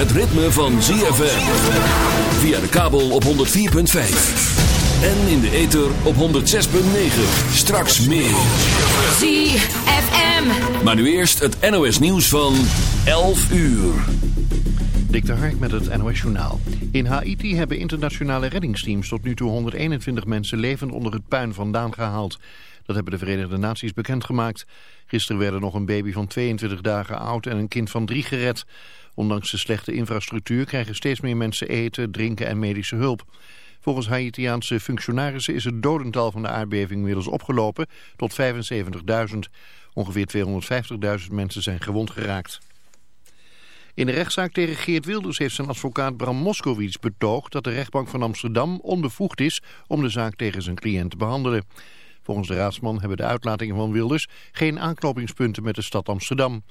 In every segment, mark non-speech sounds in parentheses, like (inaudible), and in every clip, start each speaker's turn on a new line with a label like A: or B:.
A: het ritme van ZFM. Via de kabel op 104.5. En in de ether op 106.9. Straks meer.
B: ZFM.
A: Maar nu eerst het NOS nieuws van 11 uur.
C: Dik de Hark met het NOS Journaal. In Haiti hebben internationale reddingsteams tot nu toe 121 mensen levend onder het puin vandaan gehaald. Dat hebben de Verenigde Naties bekendgemaakt. Gisteren werden nog een baby van 22 dagen oud en een kind van drie gered. Ondanks de slechte infrastructuur krijgen steeds meer mensen eten, drinken en medische hulp. Volgens Haitiaanse functionarissen is het dodental van de aardbeving inmiddels opgelopen tot 75.000. Ongeveer 250.000 mensen zijn gewond geraakt. In de rechtszaak tegen Geert Wilders heeft zijn advocaat Bram Moskowitz betoogd dat de rechtbank van Amsterdam onbevoegd is om de zaak tegen zijn cliënt te behandelen. Volgens de raadsman hebben de uitlatingen van Wilders geen aanknopingspunten met de stad Amsterdam.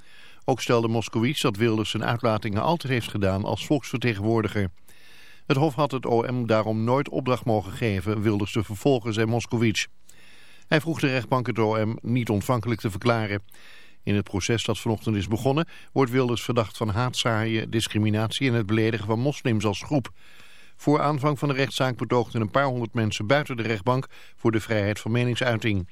C: Ook stelde Moskowitz dat Wilders zijn uitlatingen altijd heeft gedaan als volksvertegenwoordiger. Het Hof had het OM daarom nooit opdracht mogen geven Wilders te vervolgen, zei Moskowitz. Hij vroeg de rechtbank het OM niet ontvankelijk te verklaren. In het proces dat vanochtend is begonnen wordt Wilders verdacht van haatzaaien, discriminatie en het beledigen van moslims als groep. Voor aanvang van de rechtszaak betoogden een paar honderd mensen buiten de rechtbank voor de vrijheid van meningsuiting.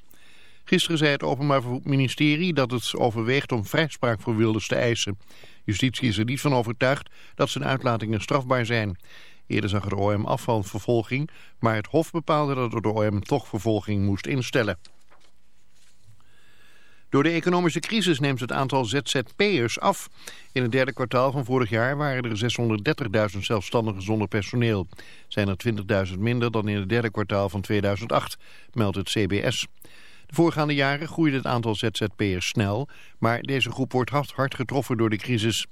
C: Gisteren zei het Openbaar Ministerie dat het overweegt om vrijspraak voor Wilders te eisen. Justitie is er niet van overtuigd dat zijn uitlatingen strafbaar zijn. Eerder zag het OM af van vervolging, maar het Hof bepaalde dat het OM toch vervolging moest instellen. Door de economische crisis neemt het aantal ZZP'ers af. In het derde kwartaal van vorig jaar waren er 630.000 zelfstandigen zonder personeel. Zijn er 20.000 minder dan in het derde kwartaal van 2008, meldt het CBS. De voorgaande jaren groeide het aantal ZZP'ers snel, maar deze groep wordt hard, getroffen door de crisis.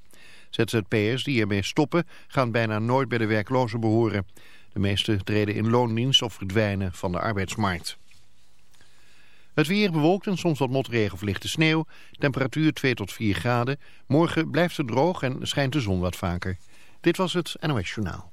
C: ZZP'ers die ermee stoppen gaan bijna nooit bij de werklozen behoren. De meeste treden in loondienst of verdwijnen van de arbeidsmarkt. Het weer bewolkt en soms wat motregen of lichte sneeuw. Temperatuur 2 tot 4 graden. Morgen blijft het droog en schijnt de zon wat vaker. Dit was het NOS Journaal.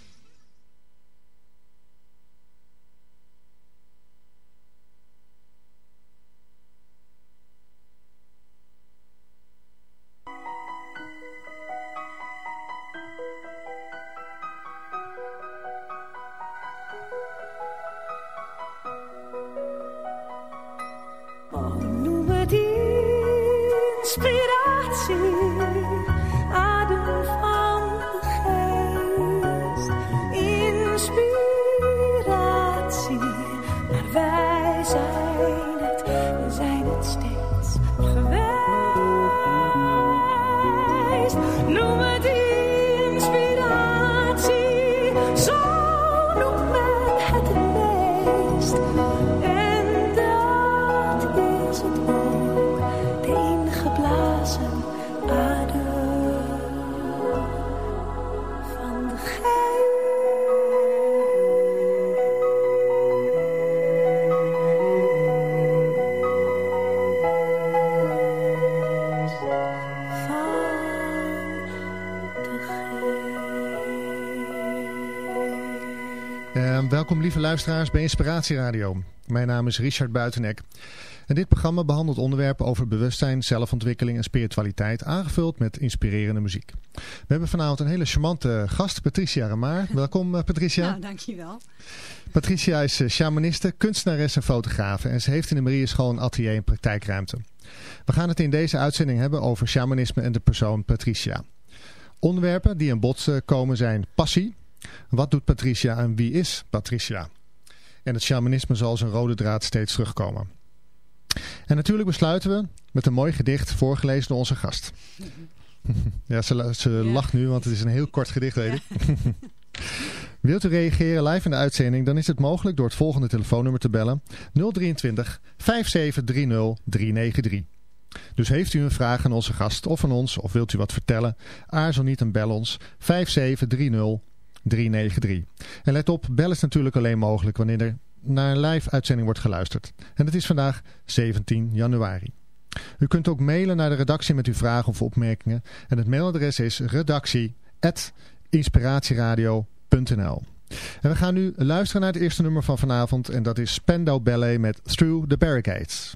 D: Luisteraars bij Inspiratie Radio. Mijn naam is Richard Buitenek. En dit programma behandelt onderwerpen over bewustzijn, zelfontwikkeling en spiritualiteit, aangevuld met inspirerende muziek. We hebben vanavond een hele charmante gast, Patricia Ramaar. Welkom eh, Patricia.
E: Nou, dankjewel.
D: Patricia is eh, shamaniste, kunstenares en fotografe en ze heeft in de Marieschool een atelier en praktijkruimte. We gaan het in deze uitzending hebben over shamanisme en de persoon Patricia. Onderwerpen die aan bod eh, komen zijn passie. Wat doet Patricia en wie is Patricia? En het shamanisme zal als een rode draad steeds terugkomen. En natuurlijk besluiten we met een mooi gedicht voorgelezen door onze gast. Ja, ze, ze lacht nu, want het is een heel kort gedicht, weet ik. (laughs) Wilt u reageren live in de uitzending, dan is het mogelijk door het volgende telefoonnummer te bellen. 023 5730 393. Dus heeft u een vraag aan onze gast of aan ons, of wilt u wat vertellen, aarzel niet en bel ons 5730 393. En let op, bel is natuurlijk alleen mogelijk wanneer er naar een live uitzending wordt geluisterd. En het is vandaag 17 januari. U kunt ook mailen naar de redactie met uw vragen of opmerkingen. En het mailadres is redactie.inspiratieradio.nl En we gaan nu luisteren naar het eerste nummer van vanavond. En dat is Spandau Ballet met Through the Barricades.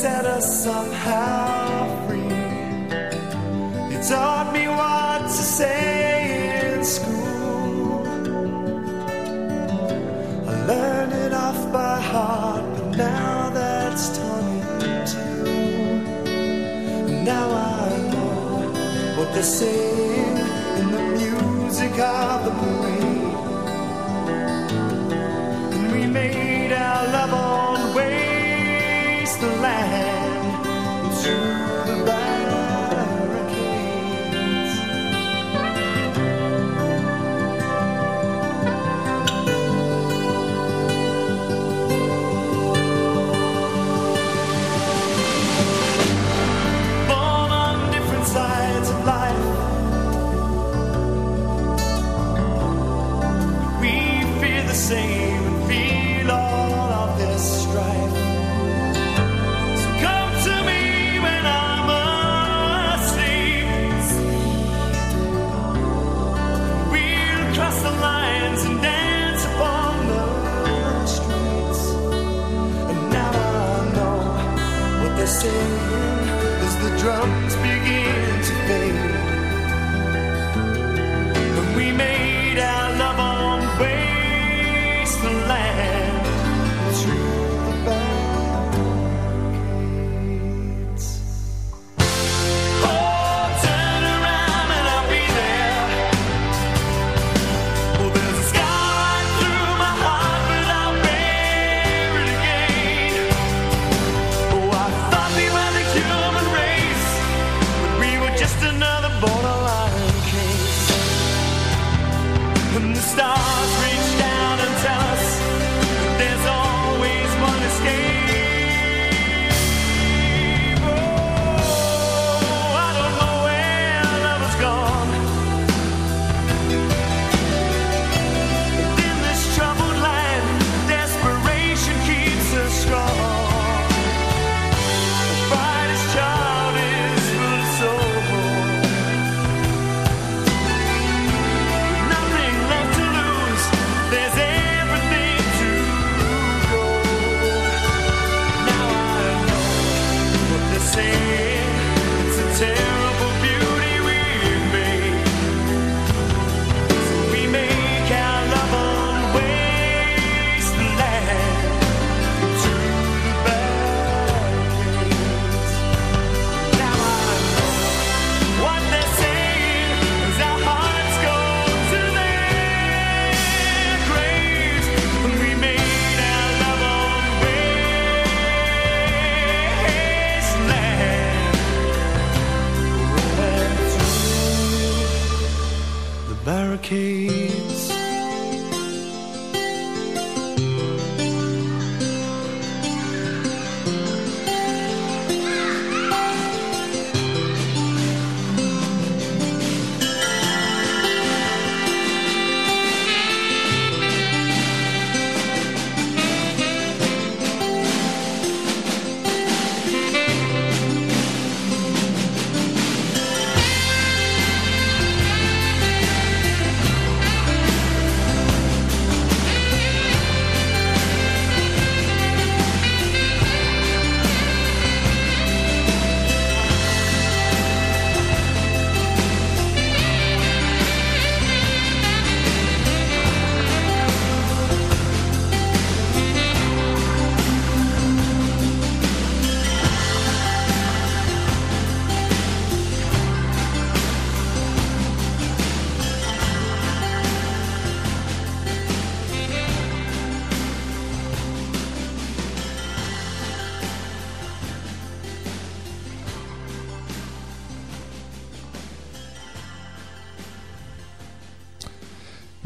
F: set us somehow free. He taught me what to say in school. I learned it off by heart, but now that's torn in two. Now I know what they're saying in the music of the parade. Through the drum.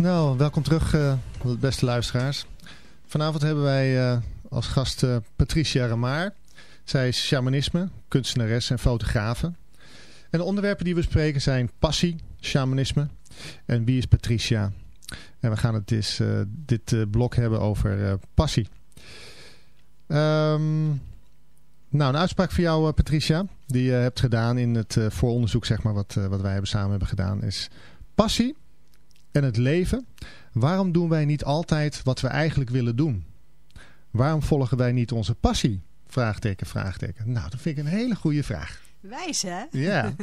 D: Nou, welkom terug, eh, beste luisteraars. Vanavond hebben wij eh, als gast eh, Patricia Ramaar. Zij is shamanisme, kunstenares en fotografe. En de onderwerpen die we bespreken zijn passie, shamanisme en wie is Patricia. En we gaan het dus, dit blok hebben over passie. Ehm, nou, een uitspraak voor jou, Patricia, die je hebt gedaan in het vooronderzoek, zeg maar, wat, wat wij hebben samen hebben gedaan, is passie en het leven. Waarom doen wij niet altijd wat we eigenlijk willen doen? Waarom volgen wij niet onze passie? Vraagteken, vraagteken. Nou, dat vind ik een hele goede vraag.
B: Wijs, hè?
D: Ja,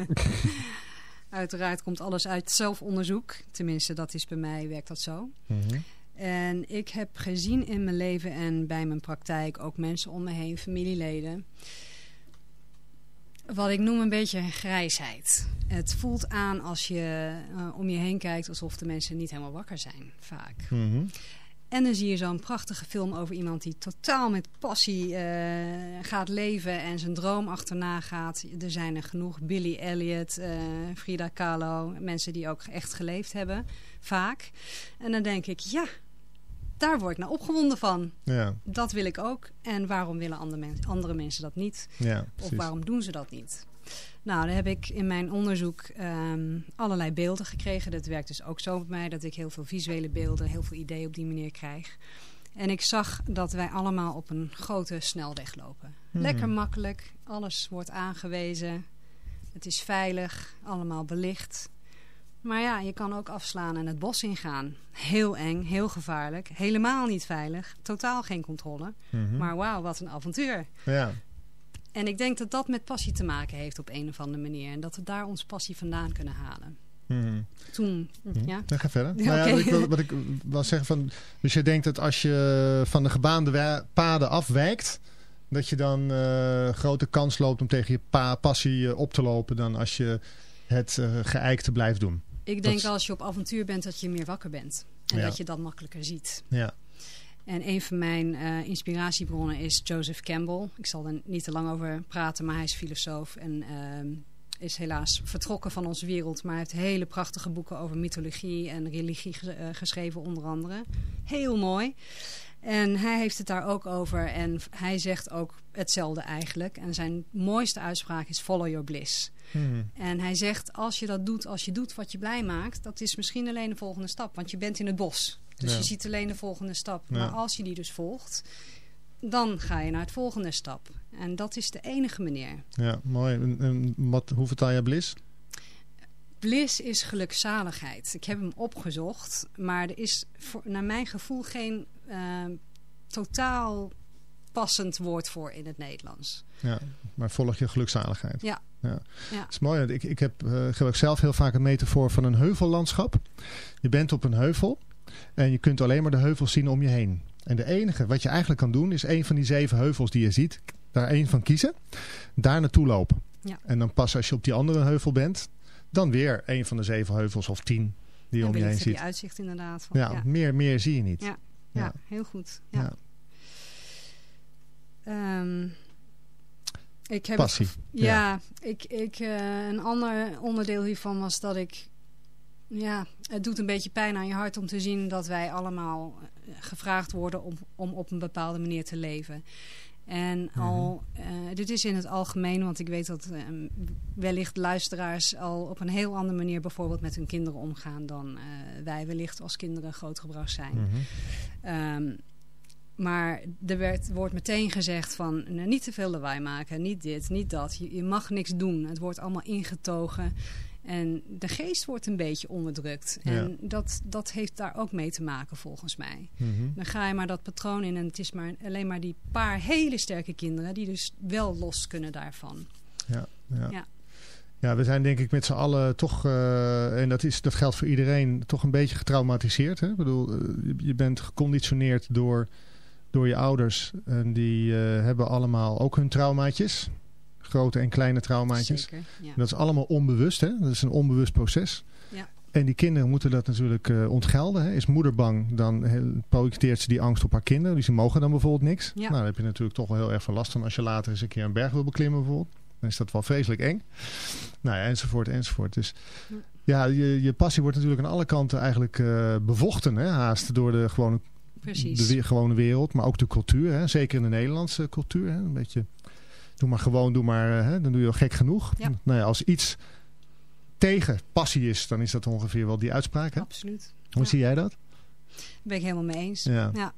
D: (laughs)
B: Uiteraard komt alles uit zelfonderzoek. Tenminste, dat is bij mij, werkt dat zo.
D: Mhm.
B: En ik heb gezien in mijn leven en bij mijn praktijk ook mensen om me heen, familieleden. Wat ik noem een beetje grijsheid. Het voelt aan als je eh, om je heen kijkt alsof de mensen niet helemaal wakker zijn, vaak.
D: Mhm.
B: En dan zie je zo'n prachtige film over iemand die totaal met passie eh, gaat leven en zijn droom achterna gaat. Er zijn er genoeg. Billy Elliot, eh, Frida Kahlo, mensen die ook echt geleefd hebben, vaak. En dan denk ik, ja, daar word ik nou opgewonden van.
D: ja,
B: Dat wil ik ook. En waarom willen andere, mens- andere mensen dat niet?
D: ja,
B: Of waarom doen ze dat niet? Nou, dan heb ik in mijn onderzoek ehm, allerlei beelden gekregen. Dat werkt dus ook zo met mij, dat ik heel veel visuele beelden, heel veel ideeën op die manier krijg. En ik zag dat wij allemaal op een grote snelweg lopen.
D: Hmm.
B: Lekker makkelijk, alles wordt aangewezen. Het is veilig, allemaal belicht. Maar ja, je kan ook afslaan en het bos ingaan. Heel eng, heel gevaarlijk, helemaal niet veilig, totaal geen controle.
D: Mhm.
B: Maar wauw, wat een avontuur.
D: Ja,
B: En ik denk dat dat met passie te maken heeft op een of andere manier. En dat we daar ons passie vandaan kunnen halen.
D: Mhm.
B: Toen,
D: Mhm.
B: ja.
D: Ja, ga verder.
B: Ja, (laughs)
D: nou ja, wat, ik wil, wat ik wil zeggen van... Dus je denkt dat als je van de gebaande paden afwijkt... dat je dan eh, grote kans loopt om tegen je pa passie eh, op te lopen... dan als je het eh geëikte blijft doen.
B: Ik denk
D: is-
B: als je op avontuur bent dat je meer wakker bent. En
D: Ja.
B: dat je dat makkelijker ziet.
D: Ja,
B: En een van mijn eh, inspiratiebronnen is Joseph Campbell. Ik zal er niet te lang over praten, maar hij is filosoof en ehm, is helaas vertrokken van onze wereld. Maar hij heeft hele prachtige boeken over mythologie en religie ge- eh, geschreven onder andere. Heel mooi. En hij heeft het daar ook over en hij zegt ook hetzelfde eigenlijk. En zijn mooiste uitspraak is follow your bliss.
D: Mhm.
B: En hij zegt, als je dat doet, als je doet wat je blij maakt, dat is misschien alleen de volgende stap. Want je bent in het bos. Dus
D: Ja.
B: je ziet alleen de volgende stap.
D: Ja.
B: Maar als je die dus volgt, dan ga je naar het volgende stap. En dat is de enige manier.
D: ja mooi. En, en wat, hoe vertaal je bliss?
B: Bliss is gelukzaligheid. Ik heb hem opgezocht, maar er is voor, naar mijn gevoel geen eh, totaal passend woord voor in het Nederlands.
D: Ja, maar volg je gelukzaligheid.
B: Ja.
D: ja.
B: Ja.
D: Het is mooi. want Ik, ik heb, eh, gebruik zelf heel vaak een metafoor van een heuvellandschap. Je bent op een heuvel en je kunt alleen maar de heuvels zien om je heen. En de enige wat je eigenlijk kan doen is een van die zeven heuvels die je ziet, daar één van kiezen, daar naartoe lopen.
B: Ja.
D: En dan pas als je op die andere heuvel bent, dan weer een van de zeven heuvels of tien die
B: En
D: om je heen ziet.
B: uitzicht inderdaad. Van,
D: Ja,
B: ja.
D: Meer, meer zie je niet.
B: Ja.
D: Ja.
B: Ja, heel goed. Ja.
D: Ja.
B: Ehm, ik heb
D: Passie.
B: Ja, ik, ik, eh, een ander onderdeel hiervan was dat ik Ja, het doet een beetje pijn aan je hart om te zien dat wij allemaal eh, gevraagd worden om, om op een bepaalde manier te leven. En al, eh, dit is in het algemeen, want ik weet dat eh, wellicht luisteraars al op een heel andere manier bijvoorbeeld met hun kinderen omgaan dan eh, wij wellicht als kinderen grootgebracht zijn.
D: Mhm.
B: Ehm, maar er werd, wordt meteen gezegd van nou, niet te veel lawaai maken, niet dit, niet dat. Je, je mag niks doen. Het wordt allemaal ingetogen. En de geest wordt een beetje onderdrukt. En dat, dat heeft daar ook mee te maken volgens mij.
D: Mhm.
B: Dan ga je maar dat patroon in en het is maar alleen maar die paar hele sterke kinderen... die dus wel los kunnen daarvan.
D: Ja, ja.
B: Ja.
D: Ja, we zijn denk ik met z'n allen toch, eh, en dat, is, dat geldt voor iedereen, toch een beetje getraumatiseerd. Hè? Ik bedoel, eh, je- bent geconditioneerd door, door je ouders. En die eh, hebben allemaal ook hun traumaatjes. Grote en kleine traumaatjes.
B: Zeker, ja.
D: En dat is allemaal onbewust. Hè? Dat is een onbewust proces.
B: Ja.
D: En die kinderen moeten dat natuurlijk eh, ontgelden. Hè? Is moeder bang, dan projecteert ze die angst op haar kinderen. Dus die mogen dan bijvoorbeeld niks.
B: Ja.
D: Nou, daar heb je natuurlijk toch wel heel erg veel last van als je later eens een keer een berg wil beklimmen bijvoorbeeld. Dan is dat wel vreselijk eng. Nou ja, enzovoort, enzovoort. Dus ja, je, je passie wordt natuurlijk aan alle kanten eigenlijk eh, bevochten. Hè? Haast door de gewone,
B: Precies.
D: de gewone wereld. Maar ook de cultuur. Hè? Zeker in de Nederlandse cultuur. Hè? Een beetje, doe maar gewoon, doe maar, eh, hè? dan doe je al gek genoeg.
B: Ja.
D: Nou ja, als iets tegen passie is, dan is dat ongeveer wel die uitspraak. Hè?
B: Absoluut.
D: Hoe
B: Ja.
D: zie jij dat?
B: Daar ben ik helemaal mee eens.
D: Ja.
B: Ja.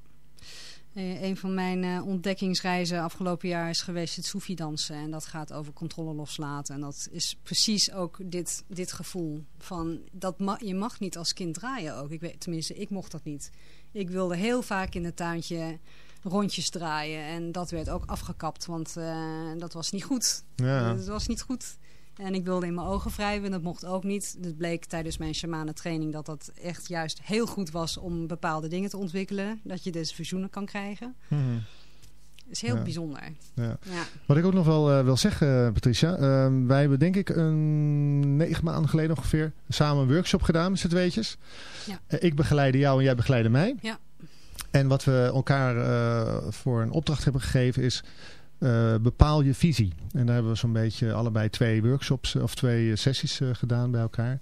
B: Eh, een van mijn eh, ontdekkingsreizen afgelopen jaar is geweest het Soefi dansen. En dat gaat over controle loslaten. En dat is precies ook dit, dit gevoel van dat ma je mag niet als kind draaien ook. Ik weet, tenminste, ik mocht dat niet. Ik wilde heel vaak in het tuintje rondjes draaien. En dat werd ook afgekapt, want eh, dat was niet goed.
D: Ja.
B: Dat was niet goed. En ik wilde in mijn ogen wrijven, dat mocht ook niet. Het bleek tijdens mijn shamanen training dat dat echt juist heel goed was om bepaalde dingen te ontwikkelen. Dat je dus visioenen kan krijgen. Dat is heel
D: Ja.
B: bijzonder.
D: Ja.
B: Ja.
D: Wat ik ook nog wel eh, wil zeggen, Patricia. ehm, wij hebben denk ik een negen maanden geleden ongeveer samen een workshop gedaan met z'n tweetjes.
B: Ja.
D: Eh, ik begeleide jou en jij begeleide mij.
B: Ja.
D: En wat we elkaar eh, voor een opdracht hebben gegeven is... eh, bepaal je visie. En daar hebben we zo'n beetje allebei twee workshops eh, of twee sessies gedaan bij elkaar.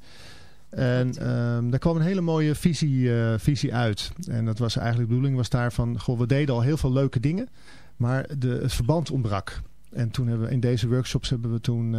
D: En ehm, daar kwam een hele mooie visie, visie uit. En dat was eigenlijk de bedoeling was daar van... Goh, we deden al heel veel leuke dingen. Maar de, het verband ontbrak. En toen hebben we in deze workshops hebben we toen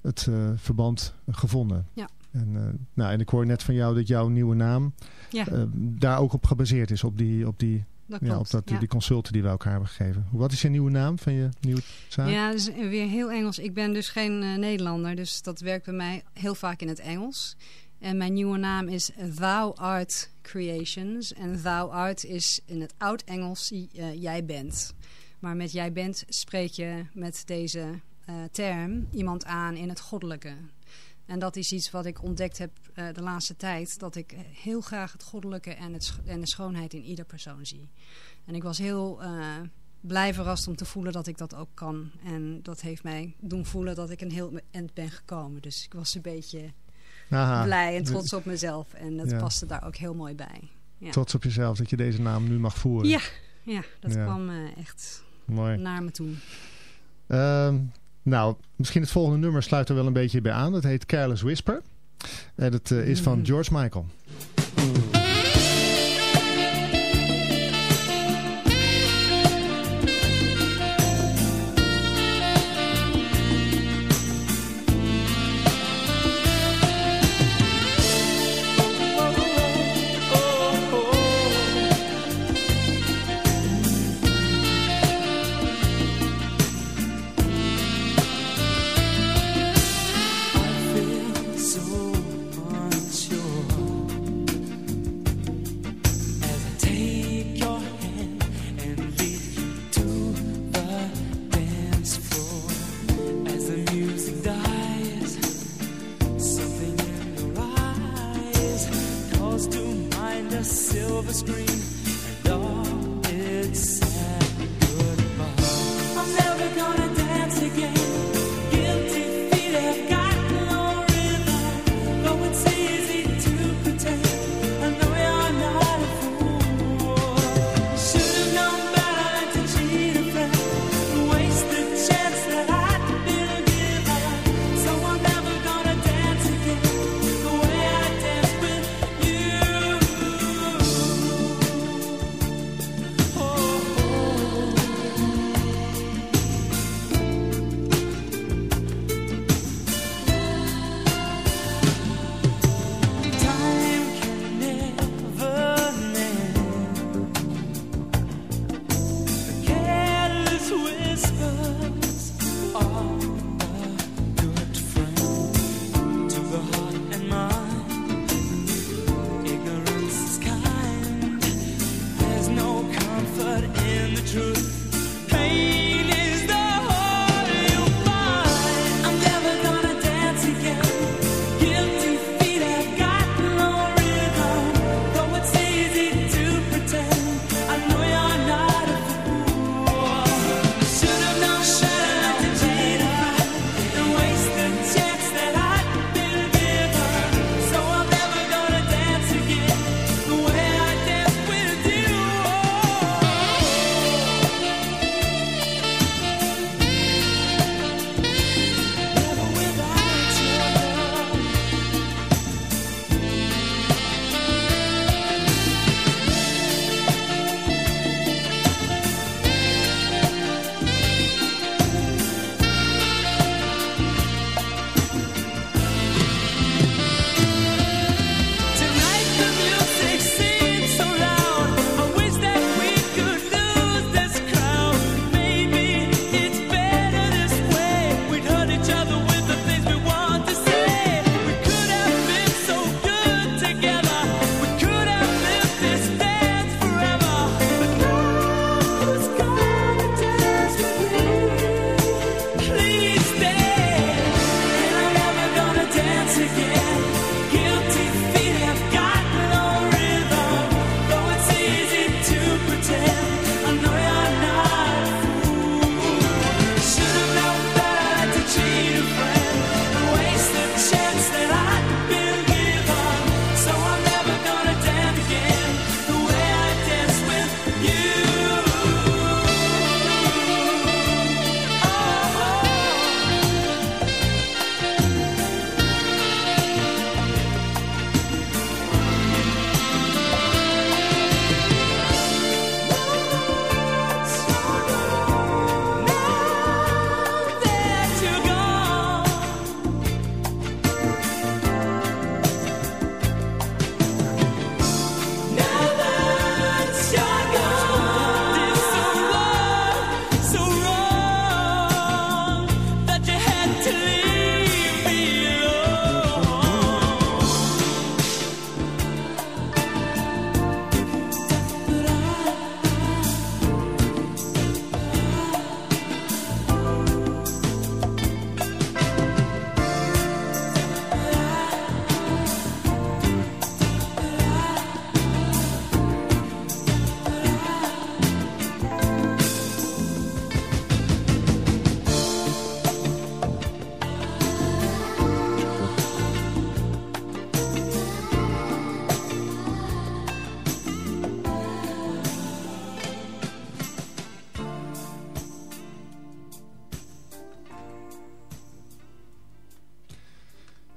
D: het verband gevonden.
B: Ja.
D: En, eh, nou, en ik hoor net van jou dat jouw nieuwe naam
B: Ja,
D: eh, daar ook op gebaseerd is. Op die, op die,
B: dat
D: ja,
B: klopt.
D: op dat,
B: ja.
D: die consulten die we elkaar hebben gegeven. Wat is je nieuwe naam van je nieuwe zaak?
B: Ja, dat is weer heel Engels. Ik ben dus geen eh, Nederlander, dus dat werkt bij mij heel vaak in het Engels. En mijn nieuwe naam is Thou Art Creations. En Thou Art is in het oud-Engels jij bent. Maar met jij bent spreek je met deze term iemand aan in het goddelijke. En dat is iets wat ik ontdekt heb eh, de laatste tijd. Dat ik heel graag het goddelijke en, het, sch- en de schoonheid in ieder persoon zie. En ik was heel eh, blij verrast om te voelen dat ik dat ook kan. En dat heeft mij doen voelen dat ik een heel eind ben gekomen. Dus ik was een beetje
D: Aha.
B: blij en trots op mezelf. En dat
D: Ja.
B: paste daar ook heel mooi bij. Ja,
D: Trots op jezelf dat je deze naam nu mag voeren.
B: ja, ja dat
D: Ja.
B: kwam eh, echt
D: Mooi.
B: naar me toe.
D: Ehm, nou, misschien het volgende nummer sluit er wel een beetje bij aan. Dat heet Careless Whisper. En dat eh, is van
B: Mm.
D: George Michael.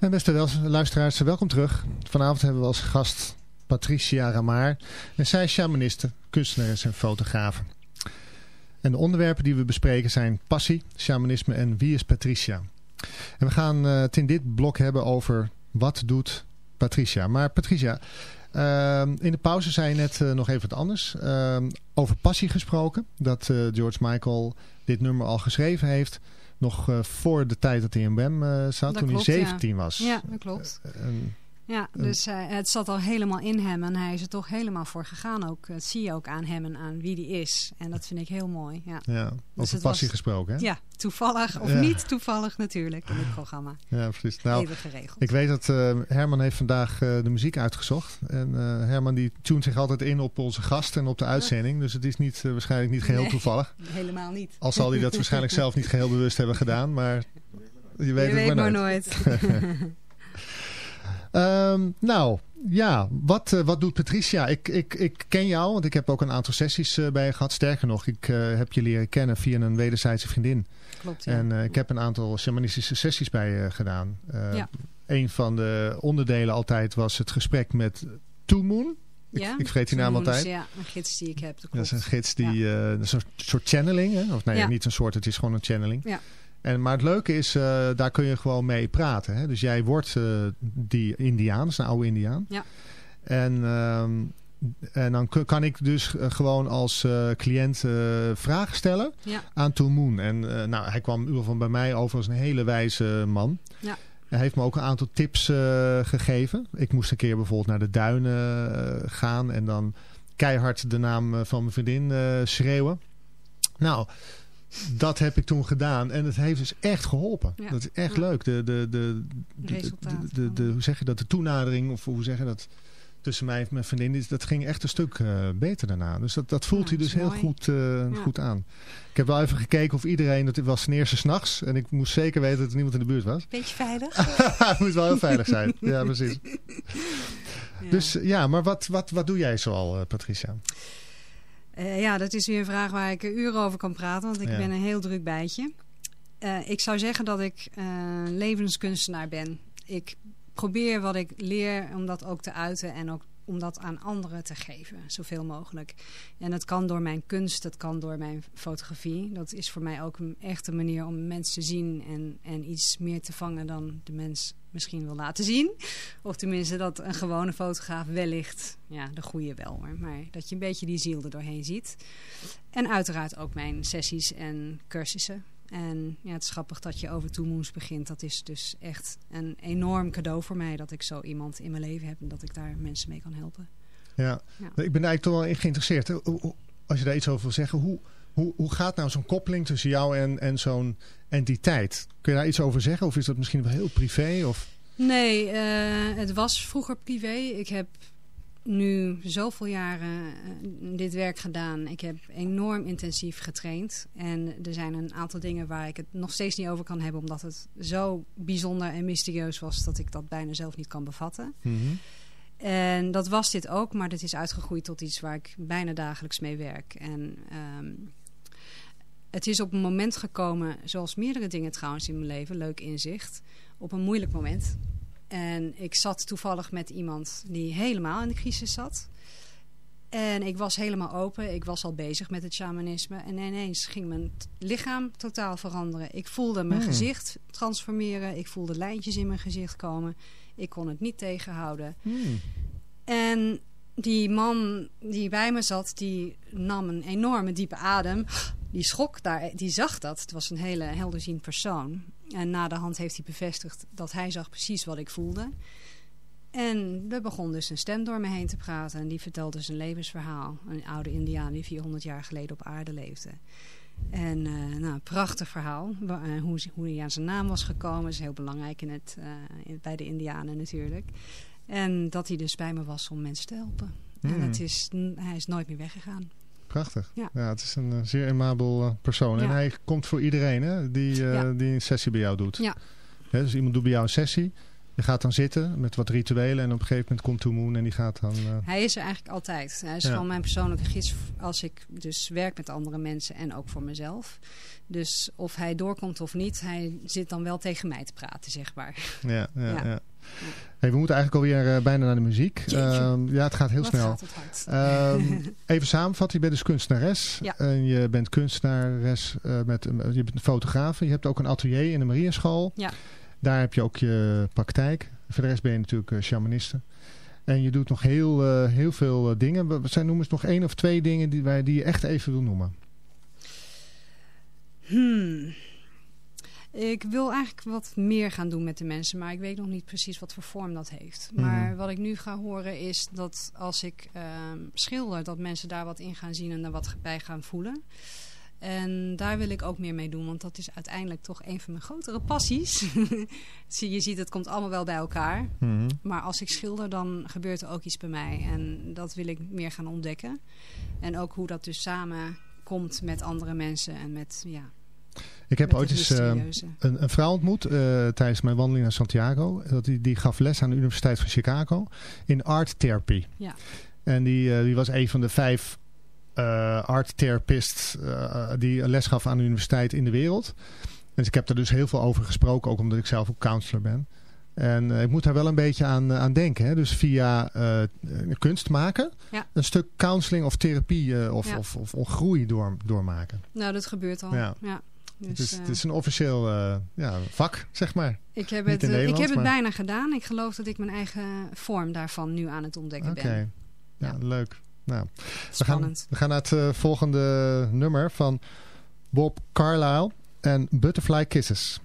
D: Beste luisteraars, welkom terug. Vanavond hebben we als gast Patricia Ramaar. En zij is shamaniste, kunstenares en fotografe. En de onderwerpen die we bespreken zijn passie, shamanisme en wie is Patricia. En we gaan eh, het in dit blok hebben over wat doet Patricia. Maar Patricia, ehm, in de pauze zei je net eh, nog even wat anders. Ehm, over passie gesproken. Dat eh, George Michael dit nummer al geschreven heeft. Nog eh, voor de tijd dat hij in Wem zat,
B: Dat
D: toen
B: klopt,
D: hij
B: ja.
D: 17 was.
B: Ja, dat klopt. Ja, dus eh, het zat al helemaal in hem en hij is er toch helemaal voor gegaan. Ook, dat zie je ook aan hem en aan wie die is. En dat vind ik heel mooi. Ja,
D: ja, over
B: Dus het
D: passie
B: was-
D: gesproken. Hè?
B: ja toevallig of
D: Ja.
B: niet toevallig natuurlijk in dit programma.
D: Ja, precies. Nou,
B: Even geregeld.
D: ik weet dat eh, Herman heeft vandaag eh, de muziek uitgezocht. En Herman die tunt zich altijd in op onze gast en op de uitzending. Dus het is niet, waarschijnlijk niet geheel
B: Nee.
D: toevallig. (laughs)
B: Helemaal niet.
D: Al zal hij dat waarschijnlijk zelf niet geheel bewust hebben gedaan. Maar je weet
B: Je
D: het
B: weet
D: maar
B: maar
D: nooit.
B: nooit. (laughs)
D: Ehm, nou, ja, wat, eh, wat doet Patricia? Ik, ik, ik ken jou, want ik heb ook een aantal sessies eh, bij je gehad. Sterker nog, ik eh, heb je leren kennen via een wederzijdse vriendin.
B: Klopt, ja.
D: En ik heb een aantal shamanistische sessies bij je gedaan. Eh,
B: Ja.
D: Een van de onderdelen altijd was het gesprek met Two Moon. Ik,
B: ja?
D: ik vergeet die naam
B: Moons,
D: altijd.
B: Ja, een gids die ik heb. Dat,
D: is een gids die, dat is een soort channeling. Hè? Of nee,
B: Ja.
D: niet een soort, het is gewoon een channeling.
B: Ja.
D: En, maar het leuke is, eh, daar kun je gewoon mee praten. Hè? Dus jij wordt eh, die Indiaan, dat is een oude Indiaan.
B: Ja.
D: En, ehm, en dan kan ik dus eh, gewoon als cliënt vragen stellen
B: Ja.
D: aan Moon. En nou, hij kwam in ieder geval bij mij over als een hele wijze man.
B: Ja.
D: Hij heeft me ook een aantal tips gegeven. Ik moest een keer bijvoorbeeld naar de duinen gaan en dan keihard de naam van mijn vriendin schreeuwen. Nou, dat heb ik toen gedaan en het heeft dus echt geholpen.
B: Ja.
D: Dat is echt
B: Ja.
D: leuk. De, de, de, de, de, hoe zeg je dat? De toenadering of hoe zeg je dat? Tussen mij en mijn vriendin, is- dat ging echt een stuk eh, beter daarna. Dus dat, dat voelt
B: Ja,
D: hij dus heel goed, eh, goed aan. Ik heb wel even gekeken of iedereen, het was ten eerste s'nachts. En ik moest zeker weten dat er niemand in de buurt was.
B: Beetje veilig. (laughs)
D: Het moet wel heel veilig zijn. Ja, precies. (laughs) Dus ja, maar wat, wat, wat doe jij zoal, eh, Patricia?
B: Eh, ja, dat is weer een vraag waar ik uren over kan praten, want ik
D: Ja.
B: ben een heel druk bijtje. Eh, ik zou zeggen dat ik eh, levenskunstenaar ben. Ik probeer wat ik leer om dat ook te uiten en ook om dat aan anderen te geven, zoveel mogelijk. En dat kan door mijn kunst, dat kan door mijn fotografie. Dat is voor mij ook een echte manier om mensen te zien en, en iets meer te vangen dan de mens misschien wil laten zien. Of tenminste dat een gewone fotograaf wellicht, ja, de goede wel hoor, maar dat je een beetje die ziel er doorheen ziet. En uiteraard ook mijn sessies en cursussen. En ja, het is grappig dat je over Two Moons begint. Dat is dus echt een enorm cadeau voor mij dat ik zo iemand in mijn leven heb en dat ik daar mensen mee kan helpen.
D: Ja.
B: Ja.
D: ik ben eigenlijk toch wel in geïnteresseerd. Als je daar iets over wil zeggen, hoe, hoe, hoe gaat nou zo'n koppeling tussen jou en, en zo'n entiteit? Kun je daar iets over zeggen? Of is dat misschien wel heel privé? Of...
B: Nee, eh, het was vroeger privé. Ik heb nu zoveel jaren eh, dit werk gedaan. Ik heb enorm intensief getraind. En er zijn een aantal dingen waar ik het nog steeds niet over kan hebben... omdat het zo bijzonder en mysterieus was... dat ik dat bijna zelf niet kan bevatten. En dat was dit ook, maar dit is uitgegroeid tot iets waar ik bijna dagelijks mee werk. En ehm, het is op een moment gekomen, zoals meerdere dingen trouwens in mijn leven, leuk inzicht, op een moeilijk moment. En ik zat toevallig met iemand die helemaal in de crisis zat. En ik was helemaal open. Ik was al bezig met het shamanisme. En ineens ging mijn lichaam totaal veranderen. Ik voelde mijn
D: Hmm.
B: gezicht transformeren. Ik voelde lijntjes in mijn gezicht komen. Ik kon het niet tegenhouden.
D: Hmm.
B: En die man die bij me zat, die nam een enorme diepe adem. Die schrok daar, die zag dat. Het was een hele helderziend persoon. En na de hand heeft hij bevestigd dat hij zag precies wat ik voelde. En er begon dus een stem door me heen te praten. En die vertelde zijn levensverhaal. Een oude indiaan die 400 jaar geleden op aarde leefde. En eh, nou, een prachtig verhaal. Eh, hoe, hoe hij aan zijn naam was gekomen is heel belangrijk in het, eh, in- bij de indianen natuurlijk. En dat hij dus bij me was om mensen te helpen. En
D: Hmm.
B: het is, hij is nooit meer weggegaan.
D: Prachtig. Ja.
B: Ja.
D: het is een eh, zeer amabel eh, persoon. En hij komt voor iedereen hè, die, eh,
B: Ja.
D: die een sessie bij jou doet.
B: Ja.
D: Dus iemand doet bij jou een sessie. Je gaat dan zitten met wat rituelen en op een gegeven moment komt To Moon en die gaat dan...
B: Hij is er eigenlijk altijd. Hij is gewoon mijn persoonlijke gids als ik dus werk met andere mensen en ook voor mezelf. Dus of hij doorkomt of niet, hij zit dan wel tegen mij te praten, zeg maar.
D: Ja. ja. Hey, we moeten eigenlijk alweer eh, bijna naar de muziek. Ehm, ja, het gaat heel
B: Wat
D: snel.
B: gaat.
D: Ehm, (laughs) even samenvatten, je bent dus kunstenares.
B: Ja.
D: En je bent kunstenares, eh, met, je bent een fotograaf. Je hebt ook een atelier in de Mariaschool.
B: Ja.
D: Daar heb je ook je praktijk. Voor de rest ben je natuurlijk eh, shamaniste. En je doet nog heel, eh, heel veel eh, dingen. Wat zijn noem eens nog één of twee dingen die, wij, die je echt even wil noemen?
B: Hmm. Ik wil eigenlijk wat meer gaan doen met de mensen, maar ik weet nog niet precies wat voor vorm dat heeft. Maar
D: Mhm.
B: wat ik nu ga horen is dat als ik ehm, schilder, dat mensen daar wat in gaan zien en er wat bij gaan voelen. En daar wil ik ook meer mee doen, want dat is uiteindelijk toch een van mijn grotere passies. (laughs) Je ziet, het komt allemaal wel bij elkaar.
D: Mhm.
B: Maar als ik schilder, dan gebeurt er ook iets bij mij. En dat wil ik meer gaan ontdekken. En ook hoe dat dus samen komt met andere mensen en met, ja,
D: Ik heb ooit eens eh, een, een vrouw ontmoet eh, tijdens mijn wandeling naar Santiago. Dat die, die gaf les aan de Universiteit van Chicago in art therapy.
B: Ja.
D: En die, eh, die was een van de vijf art therapists die les gaf aan de universiteit in de wereld. Dus ik heb daar dus heel veel over gesproken, ook omdat ik zelf ook counselor ben. En ik moet daar wel een beetje aan, aan denken. Hè? Dus via kunst maken,
B: Ja.
D: een stuk counseling of therapie of,
B: Ja.
D: of, of, of groei door, doormaken.
B: Nou, dat gebeurt al.
D: Ja.
B: Ja. Dus,
D: het, is,
B: eh,
D: het is een officieel eh, ja, vak, zeg maar.
B: ik heb het, eh, ik heb het bijna gedaan. Ik geloof dat ik mijn eigen vorm daarvan nu aan het ontdekken ben.
D: ja,
B: Ja.
D: leuk. Nou, we, gaan,
B: Spannend.
D: we gaan naar het volgende nummer van Bob Carlyle en Butterfly Kisses.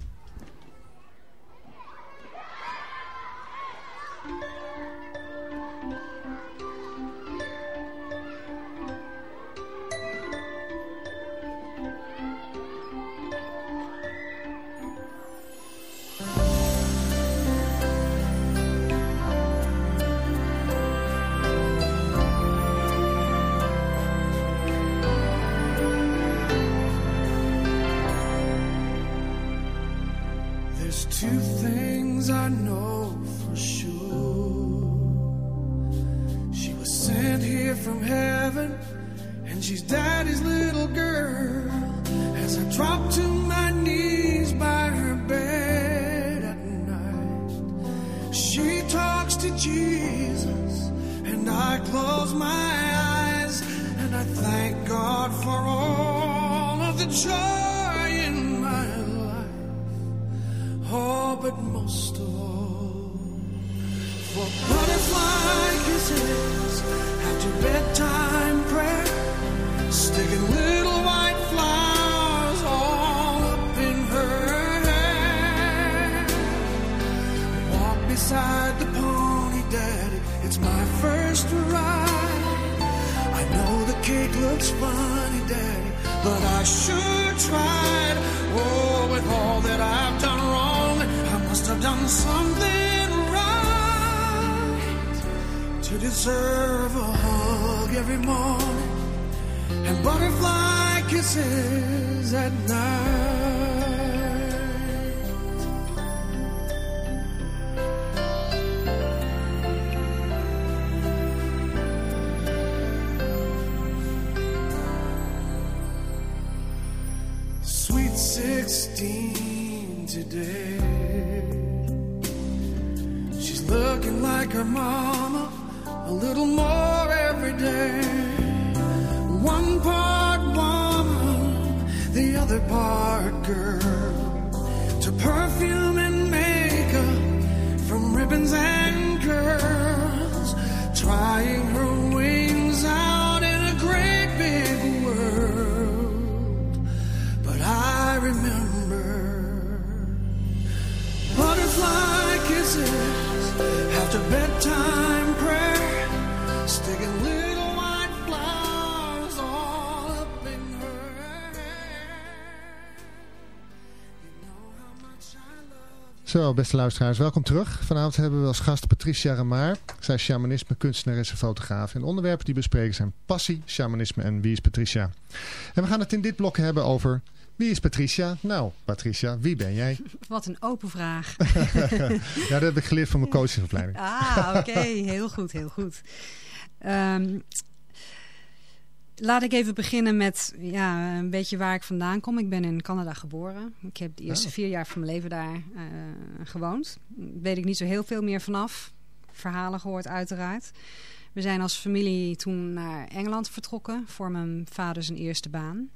F: Deserve a hug every morning and butterfly kisses at night.
D: Beste luisteraars, welkom terug. Vanavond hebben we als gast Patricia Ramaar. Zij is shamanisme, kunstenares en fotograaf. En onderwerpen die we bespreken zijn passie, shamanisme en wie is Patricia. En we gaan het in dit blok hebben over Wie is Patricia? Nou, Patricia, wie ben jij? (laughs)
B: Wat een open vraag. (laughs)
D: ja, dat heb ik geleerd van mijn coachingopleiding.
B: Ah, oké. Heel goed, heel goed. Ehm, laat ik even beginnen met ja, een beetje waar ik vandaan kom. Ik ben in Canada geboren. Ik heb de eerste
D: Oh.
B: vier jaar van mijn leven daar eh, gewoond. Weet ik niet zo heel veel meer vanaf. Verhalen gehoord uiteraard. We zijn als familie toen naar Engeland vertrokken voor mijn vader zijn eerste baan.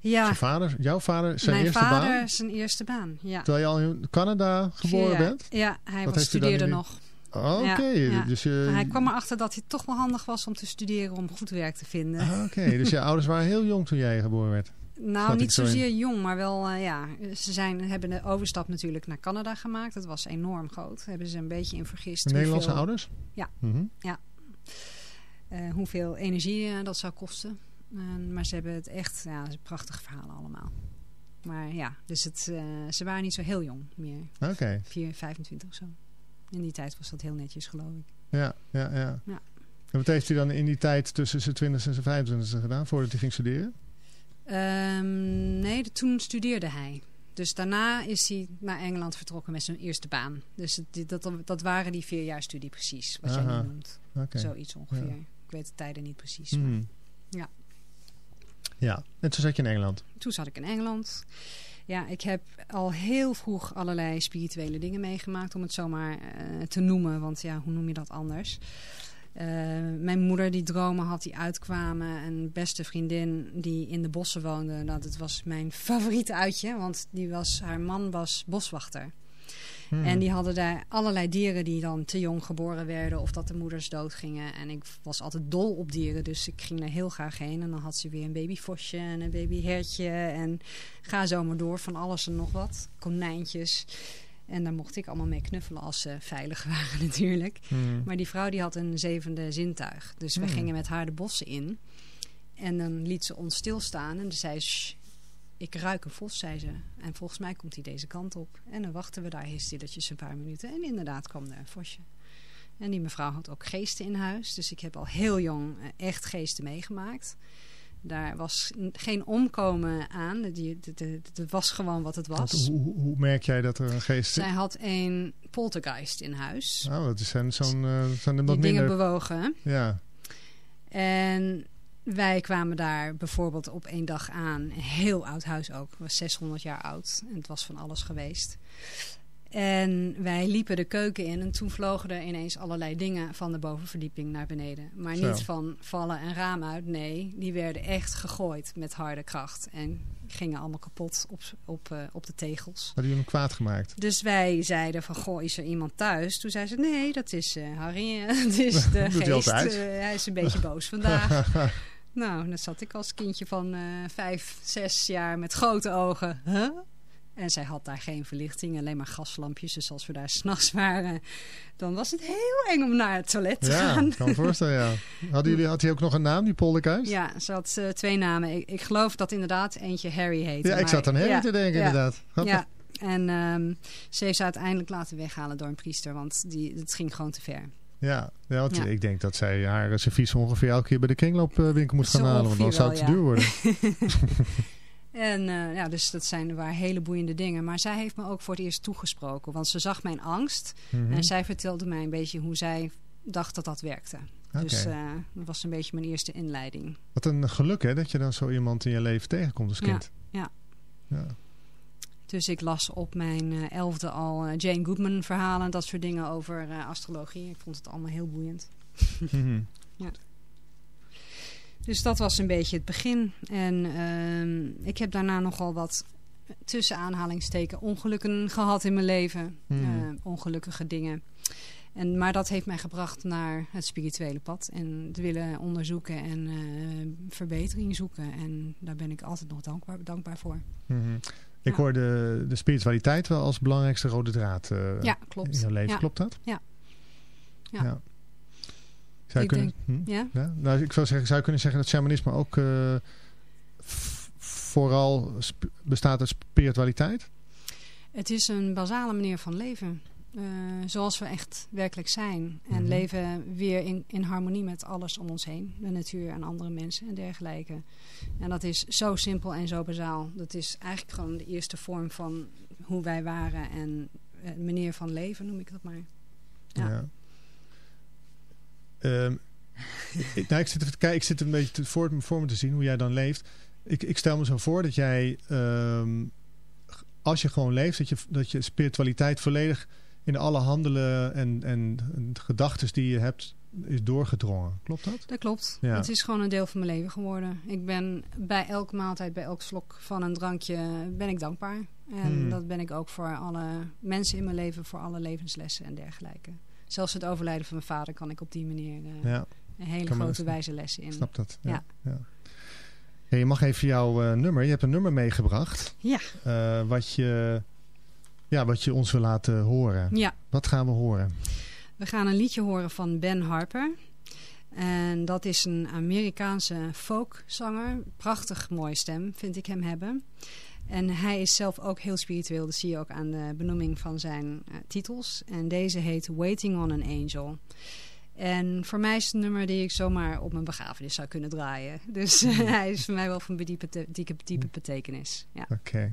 B: Ja,
D: Zijn vader, jouw vader, zijn
B: mijn
D: eerste
B: vader
D: baan?
B: zijn eerste baan. Ja.
D: Terwijl je al in Canada geboren bent?
B: Ja, hij was, studeerde nog.
D: Oh, Oké,
B: Ja, ja.
D: dus je...
B: Maar hij kwam erachter dat het toch wel handig was om te studeren om goed werk te vinden.
D: Ah, Oké, (laughs) dus je ouders waren heel jong toen jij geboren werd.
B: nou,
D: schat
B: niet
D: zo in.
B: zozeer jong, maar wel, eh, ja. Ze zijn, hebben de overstap natuurlijk naar Canada gemaakt. Dat was enorm groot. Daar hebben ze een beetje in vergist.
D: Nederlandse
B: hoeveel,
D: ouders?
B: Ja.
D: Mhm.
B: eh, hoeveel energie eh, dat zou kosten. En- maar ze hebben het echt, ja, prachtige verhalen allemaal. Maar ja, dus het, eh, ze waren niet zo heel jong meer.
D: Oké,
B: 4, 25 of zo. In die tijd was dat heel netjes, geloof ik.
D: ja, ja, ja.
B: Ja.
D: En wat heeft hij dan in die tijd tussen zijn 20 en zijn 25 gedaan voordat hij ging studeren?
B: Ehm, nee, de- toen studeerde hij. Dus daarna is hij naar Engeland vertrokken met zijn eerste baan. Dus het, dat, dat waren die vier jaar studie precies, wat jij nu noemt. Zoiets ongeveer.
D: Ja.
B: Ik weet de tijden niet precies. maar
D: Mhm.
B: Ja.
D: Ja, en toen zat je in Engeland.
B: Toen zat ik in Engeland. Ja, ik heb al heel vroeg allerlei spirituele dingen meegemaakt, om het zomaar eh, te noemen. Want ja, hoe noem je dat anders? Eh, mijn moeder die dromen had die uitkwamen. Een beste vriendin die in de bossen woonde. Dat was mijn favoriete uitje. Want die was, haar man was boswachter.
D: Hmm.
B: En die hadden daar allerlei dieren die dan te jong geboren werden. Of dat de moeders doodgingen. En ik was altijd dol op dieren. Dus ik ging er heel graag heen. En dan had ze weer een babyvosje en een babyhertje. En ga zo maar door van alles en nog wat. Konijntjes. En daar mocht ik allemaal mee knuffelen als ze veilig (laughs) waren natuurlijk.
D: Hmm.
B: Maar die vrouw die had een zevende zintuig. Dus we
D: Hmm.
B: gingen met haar de bossen in. En dan liet ze ons stilstaan. En zei ze... "Shh, ik ruik een vos, zei ze. En volgens mij komt hij deze kant op. En dan wachten we daar heel stilletjes een paar minuten. En inderdaad kwam er een vosje. En die mevrouw had ook geesten in huis. Dus ik heb al heel jong eh, echt geesten meegemaakt. Daar was geen omkomen aan. Het was gewoon wat het was.
D: Hoe, hoe, hoe merk jij dat er een geest
B: Zij had een poltergeist in huis.
D: Nou, dat is zijn zo'n eh, zijn er
B: die
D: wat
B: dingen bewogen.
D: Ja,
B: En wij kwamen daar bijvoorbeeld op één dag aan. Een heel oud huis ook. Het was 600 jaar oud. En het was van alles geweest. En wij liepen de keuken in. En toen vlogen er ineens allerlei dingen van de bovenverdieping naar beneden. Maar
D: Zo.
B: niet van vallen en raam uit. Nee, die werden echt gegooid met harde kracht. En gingen allemaal kapot op, op, eh, op de tegels.
D: hadden jullie hem kwaad gemaakt?
B: Dus wij zeiden van, goh, is er iemand thuis? Toen zei ze, nee, dat is eh, Harry. (laughs) Het is (laughs) de
D: hij
B: geest.
D: altijd.
B: Eh, hij is een beetje boos vandaag. (laughs) nou, dan zat ik als kindje van eh, vijf, zes jaar met grote ogen. Huh? En zij had daar geen verlichting, alleen maar gaslampjes. Dus als we daar (laughs) s'nachts waren, dan was het heel eng om naar het toilet te
D: Ja,
B: gaan.
D: ik kan me voorstellen, ja. Hadden jullie, had hij ook nog een naam, die polderkuis?
B: Ja, ze had eh, twee namen. Ik, ik geloof dat inderdaad eentje Harry heette.
D: Ja, ik zat aan Harry
B: ja,
D: te denken,
B: ja.
D: inderdaad. Grappig.
B: Ja, en ehm, ze heeft ze uiteindelijk laten weghalen door een priester, want die, het ging gewoon te ver.
D: Ja, ja, want
B: Ja.
D: ik denk dat zij haar eh, servies ongeveer elke keer bij de kringloopwinkel moet gaan halen. Want anders zou het te duur worden. (laughs)
B: En eh, ja, dus dat zijn waar hele boeiende dingen. Maar zij heeft me ook voor het eerst toegesproken, want ze zag mijn angst
D: Mhm.
B: en zij vertelde mij een beetje hoe zij dacht dat dat werkte. Dus eh, dat was een beetje mijn eerste inleiding.
D: Wat een geluk hè, dat je dan zo iemand in je leven tegenkomt als
B: Ja,
D: kind.
B: ja.
D: ja.
B: Dus ik las op mijn eh, elfde al eh, Jane Goodman verhalen en dat soort dingen over eh, astrologie. Ik vond het allemaal heel boeiend.
D: Mhm. (laughs)
B: Dus dat was een beetje het begin. En ehm, ik heb daarna nogal wat tussen aanhalingsteken ongelukken gehad in mijn leven. Eh, ongelukkige dingen. En, maar dat heeft mij gebracht naar het spirituele pad. En het willen onderzoeken en verbetering zoeken. En daar ben ik altijd nog dankbaar, dankbaar voor.
D: Mhm. Ik hoor de, de spiritualiteit wel als belangrijkste rode draad eh,
B: ja, klopt.
D: in jouw leven.
B: Ja.
D: Klopt dat?
B: Ja. Ja.
D: Zou je
B: Ik
D: kunnen, hm?
B: Ja?
D: Nou, ik zou, zeggen, zou je kunnen zeggen dat shamanisme ook eh, vooral bestaat uit spiritualiteit?
B: Het is een basale manier van leven. Eh, zoals we echt werkelijk zijn. En
D: Mhm.
B: leven weer in, in harmonie met alles om ons heen. De natuur en andere mensen en dergelijke. En dat is zo simpel en zo bazaal. Dat is eigenlijk gewoon de eerste vorm van hoe wij waren. En eh, manier van leven, noem ik dat maar. Ja.
D: Ja. Ehm, ik, nou, ik, zit even te kijken, ik zit een beetje te, voor, voor me te zien hoe jij dan leeft. Ik, ik stel me zo voor dat jij, ehm, als je gewoon leeft, dat je, dat je spiritualiteit volledig in alle handelen en, en, en gedachten die je hebt, is doorgedrongen. Klopt dat?
B: Dat klopt.
D: Ja.
B: Het is gewoon een deel van mijn leven geworden. Ik ben bij elke maaltijd, bij elk slok van een drankje, ben ik dankbaar. En
D: Hmm.
B: dat ben ik ook voor alle mensen in mijn leven, voor alle levenslessen en dergelijke. Zelfs het overlijden van mijn vader kan ik op die manier eh,
D: Ja,
B: een hele
D: Kan
B: grote wijze lessen in.
D: snap dat. Ja.
B: Ja.
D: Ja, je mag even jouw eh, nummer, je hebt een nummer meegebracht.
B: Ja.
D: eh, wat, je, ja, wat je ons wil laten horen.
B: Ja,
D: Wat gaan we horen?
B: we gaan een liedje horen van Ben Harper. En dat is een Amerikaanse folkzanger. Prachtig mooie stem, vind ik hem hebben. En hij is zelf ook heel spiritueel. Dat zie je ook aan de benoeming van zijn eh, titels. En deze heet Waiting on an Angel. En voor mij is het een nummer die ik zomaar op mijn begrafenis zou kunnen draaien. Dus (laughs) hij is voor mij wel van diepe, diepe, diepe betekenis. Ja.
D: Oké.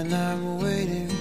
G: And I'm waiting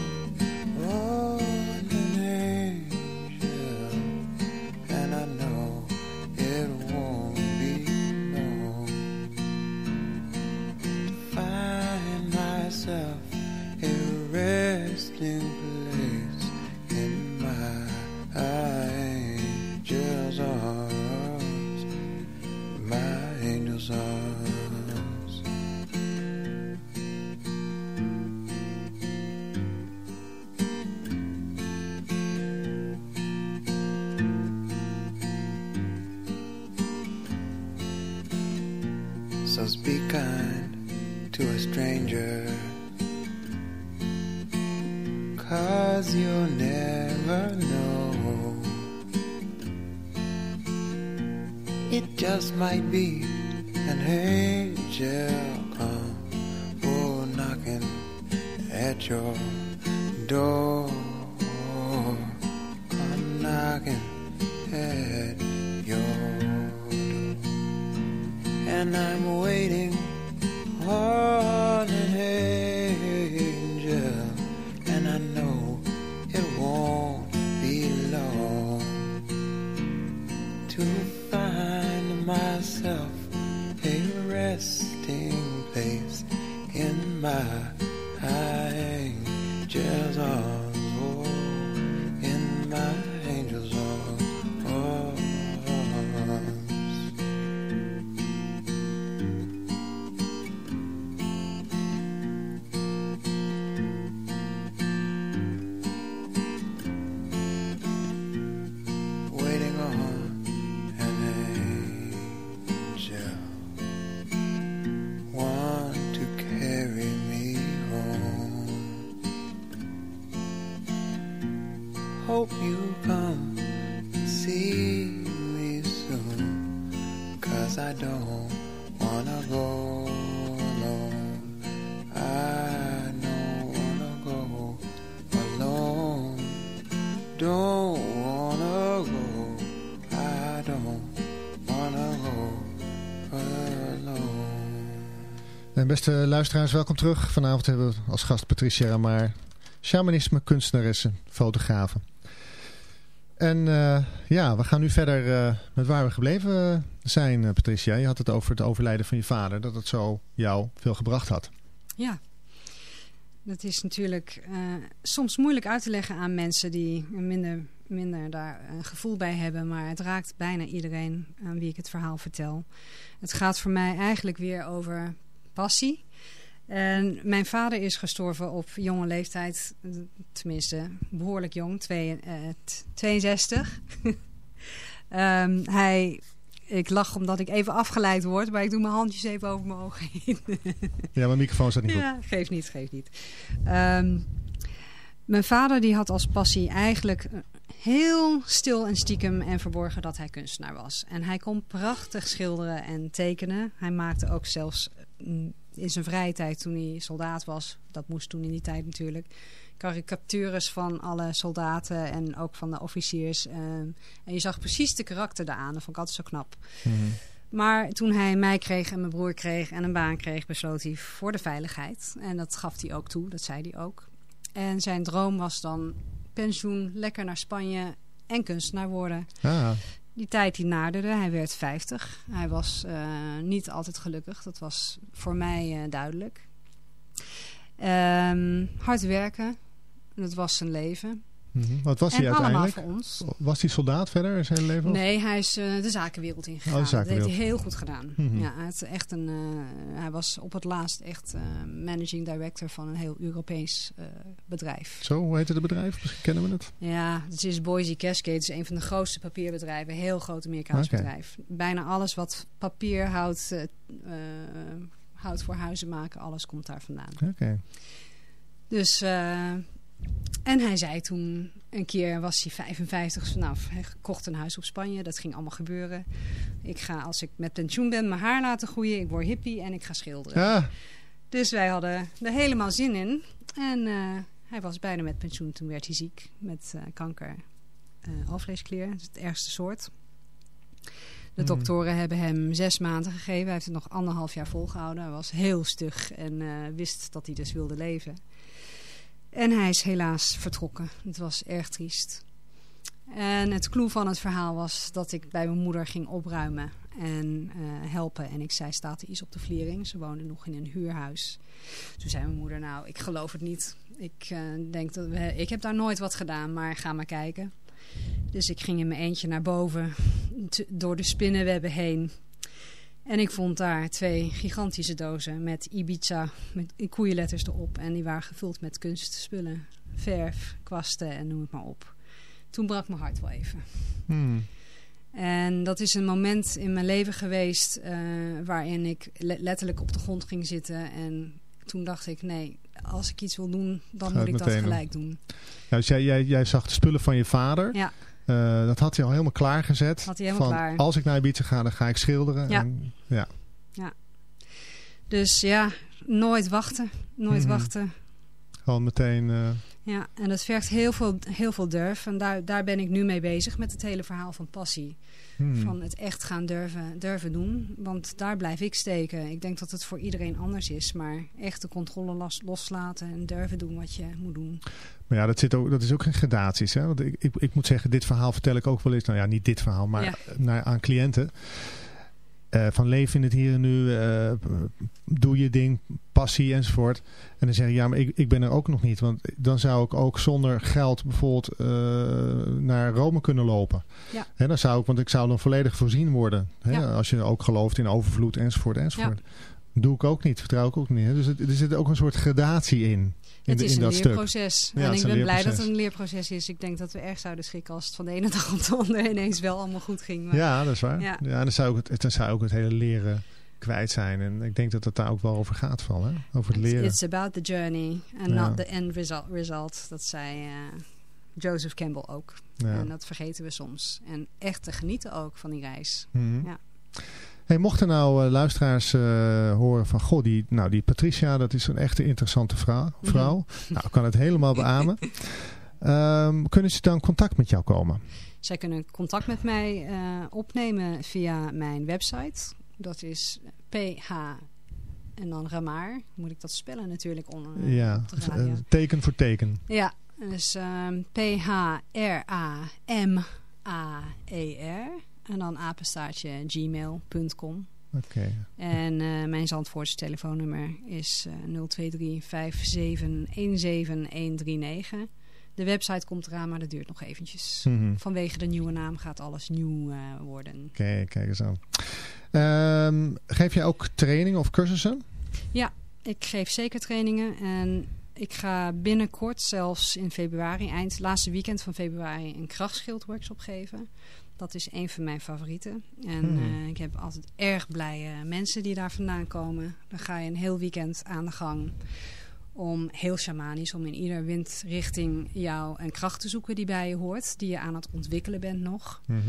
D: beste luisteraars, welkom terug. Vanavond hebben we als gast Patricia Ramar, shamanisme, kunstenaressen, fotografen. En uh, ja, we gaan nu verder uh, met waar we gebleven zijn, uh, Patricia. Je had het over het overlijden van je vader, dat het zo jou veel gebracht had.
B: Ja, dat is natuurlijk soms moeilijk uit te leggen aan mensen die minder, minder daar een gevoel bij hebben. Maar het raakt bijna iedereen aan wie ik het verhaal vertel. Het gaat voor mij eigenlijk weer over passie. En mijn vader is gestorven op jonge leeftijd, tenminste behoorlijk jong, twee, uh, 62. um, hij, ik lach omdat ik even afgeleid word, maar ik doe mijn handjes even over mijn ogen heen. (laughs)
D: ja, mijn microfoon staat niet
B: ja, op. geeft niet, geeft niet. Um, mijn vader die had als passie eigenlijk heel stil en stiekem en verborgen dat hij kunstenaar was. En hij kon prachtig schilderen en tekenen. Hij maakte ook zelfs in zijn vrije tijd toen hij soldaat was, dat moest toen in die tijd natuurlijk, karikatures van alle soldaten en ook van de officiers. Uh, en je zag precies de karakter daaraan. Dat vond ik altijd zo knap.
D: Mhm.
B: Maar toen hij mij kreeg en mijn broer kreeg en een baan kreeg, besloot hij voor de veiligheid. En dat gaf hij ook toe, dat zei hij ook. En zijn droom was dan pensioen, lekker naar Spanje en kunstenaar worden.
D: Ah.
B: Die tijd die naderde, hij werd 50. Hij was uh, niet altijd gelukkig, dat was voor mij uh, duidelijk. Um, hard werken, dat was zijn leven.
D: Mm -hmm. Wat was
B: en
D: hij uiteindelijk?
B: voor ons.
D: Was hij soldaat verder in zijn leven?
B: Nee, hij is uh, de zakenwereld ingegaan.
D: Oh, de zakenwereld.
B: Dat heeft hij heel goed gedaan.
D: Mm -hmm.
B: ja, had echt een, uh, hij was op het laatst echt uh, managing director van een heel Europees bedrijf.
D: Zo, hoe heette het bedrijf? Misschien kennen we het.
B: Ja, het is Boise Cascade. Het is een van de grootste papierbedrijven. Heel groot Amerikaans bedrijf. Bijna alles wat papier houdt, houdt voor huizen maken, alles komt daar vandaan.
D: Oké.
B: Dus... En hij zei toen, een keer was hij 55, nou, hij kocht een huis op Spanje. Dat ging allemaal gebeuren. Ik ga, als ik met pensioen ben, mijn haar laten groeien. Ik word hippie en ik ga schilderen.
D: Ja,
B: Dus wij hadden er helemaal zin in. En uh, hij was bijna met pensioen. Toen werd hij ziek met uh, kanker uh, alvleesklier. Dat is het ergste soort. De doktoren hebben hem zes maanden gegeven. Hij heeft het nog anderhalf jaar volgehouden. Hij was heel stug en wist dat hij dus wilde leven. En hij is helaas vertrokken. Het was erg triest. En het clue van het verhaal was dat ik bij mijn moeder ging opruimen en uh, helpen. En ik zei, staat er iets op de vliering? Ze woonde nog in een huurhuis. Toen zei mijn moeder, nou, ik geloof het niet. Ik, uh, denk dat we, ik heb daar nooit wat gedaan, maar ga maar kijken. Dus ik ging in mijn eentje naar boven, door de spinnenwebben heen. En ik vond daar twee gigantische dozen met Ibiza, met koeienletters erop. En die waren gevuld met kunstspullen, verf, kwasten en noem het maar op. Toen brak mijn hart wel even.
D: Hmm.
B: En dat is een moment in mijn leven geweest uh, waarin ik le letterlijk op de grond ging zitten. En toen dacht ik, nee, als ik iets wil doen, dan moet ik dat gelijk doen.
D: Ja, dus jij, jij, jij zag de spullen van je vader.
B: Ja,
D: Uh, dat had hij al helemaal klaargezet.
B: Had hij helemaal
D: van,
B: klaar.
D: Als ik naar Ibiza ga, dan ga ik schilderen.
B: Ja.
D: En, ja.
B: dus ja, nooit wachten. Nooit
D: Mhm.
B: wachten.
D: Gewoon meteen... Uh,
B: Ja, en dat vergt heel veel, heel veel durf. En daar, daar ben ik nu mee bezig met het hele verhaal van passie.
D: hmm.
B: Van het echt gaan durven, durven doen. Want daar blijf ik steken. Ik denk dat het voor iedereen anders is. Maar echt de controle los, loslaten en durven doen wat je moet doen.
D: Maar ja, dat, zit ook, dat is ook geen gradaties. Hè? Want ik, ik, ik moet zeggen, dit verhaal vertel ik ook wel eens. Nou ja, niet dit verhaal, maar
B: Ja.
D: naar, aan cliënten. Eh, van leef in het hier en nu. eh, doe je ding, passie enzovoort. En dan zeg je, ja, maar ik, ik ben er ook nog niet. Want dan zou ik ook zonder geld bijvoorbeeld eh, naar Rome kunnen lopen.
B: Ja.
D: Dan zou ik, want ik zou dan volledig voorzien worden. Hè?
B: Ja.
D: Als je ook gelooft in overvloed enzovoort enzovoort. Doe ik ook niet, vertrouw ik ook niet. Dus het, er zit ook een soort gradatie in. In,
B: het is
D: in
B: een
D: dat
B: leerproces. En ik ben blij dat het een leerproces is. Ik denk dat we erg zouden schrikken als het van de ene (laughs) dag op de andere ineens wel allemaal goed ging. Maar
D: Ja, dat is waar. Ja. Dan zou, ik het, dan zou ook het hele leren kwijt zijn. En ik denk dat het daar ook wel over gaat van, hè? Over het leren.
B: it's about the journey and
D: Ja.
B: not the end result. result. Dat zei eh, Joseph Campbell ook.
D: Ja.
B: En dat vergeten we soms. En echt te genieten ook van die reis.
D: Mhm.
B: Ja.
D: Hey, mochten nou eh, luisteraars eh, horen van... Goh, die, nou, die Patricia, dat is een echte interessante vrouw. vrouw. (laughs) Nou, ik kan het helemaal beamen. Ehm, kunnen ze dan contact met jou komen?
B: Zij kunnen contact met mij eh, opnemen via mijn website. Dat is en dan Ramaar. Moet ik dat spellen natuurlijk onder
D: Ja, eh, teken voor teken.
B: Ja, dus ehm, P-H-R-A-M-A-E-R. En dan apenstaartje gmail.com.
D: Oké.
B: En eh, mijn Zandvoortse telefoonnummer is eh 023 57 139. De website komt eraan, maar dat duurt nog eventjes.
D: Mhm.
B: Vanwege de nieuwe naam gaat alles nieuw eh, worden.
D: Oké, kijk eens aan. Ehm, geef jij ook trainingen of cursussen?
B: Ik geef zeker trainingen en ik ga binnenkort, zelfs in februari, eind laatste weekend van februari, een krachtschildworkshop geven. Dat is een van mijn favorieten. En
D: Hmm.
B: eh, ik heb altijd erg blije mensen die daar vandaan komen. Dan ga je een heel weekend aan de gang om heel shamanisch, om in ieder windrichting jou een kracht te zoeken die bij je hoort, die je aan het ontwikkelen bent nog.
D: Mhm.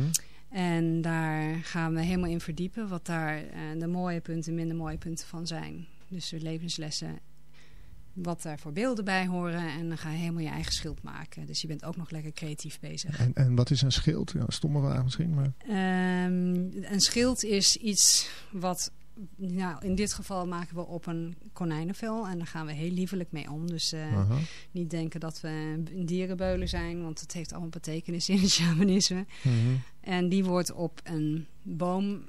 B: En daar gaan we helemaal in verdiepen wat daar eh, de mooie punten en minder mooie punten van zijn. Dus de levenslessen, wat daar voor beelden bij horen. En dan ga je helemaal je eigen schild maken. Dus je bent ook nog lekker creatief bezig.
D: En, en wat is een schild? Ja, stomme vraag misschien, maar...
B: Ehm, een schild is iets wat... Nou, in dit geval maken we op een konijnenvel. En daar gaan we heel liefelijk mee om. Dus eh, niet denken dat we dierenbeulen zijn. Want het heeft allemaal betekenis in het (laughs) shamanisme.
D: Mhm.
B: En die wordt op een boomtak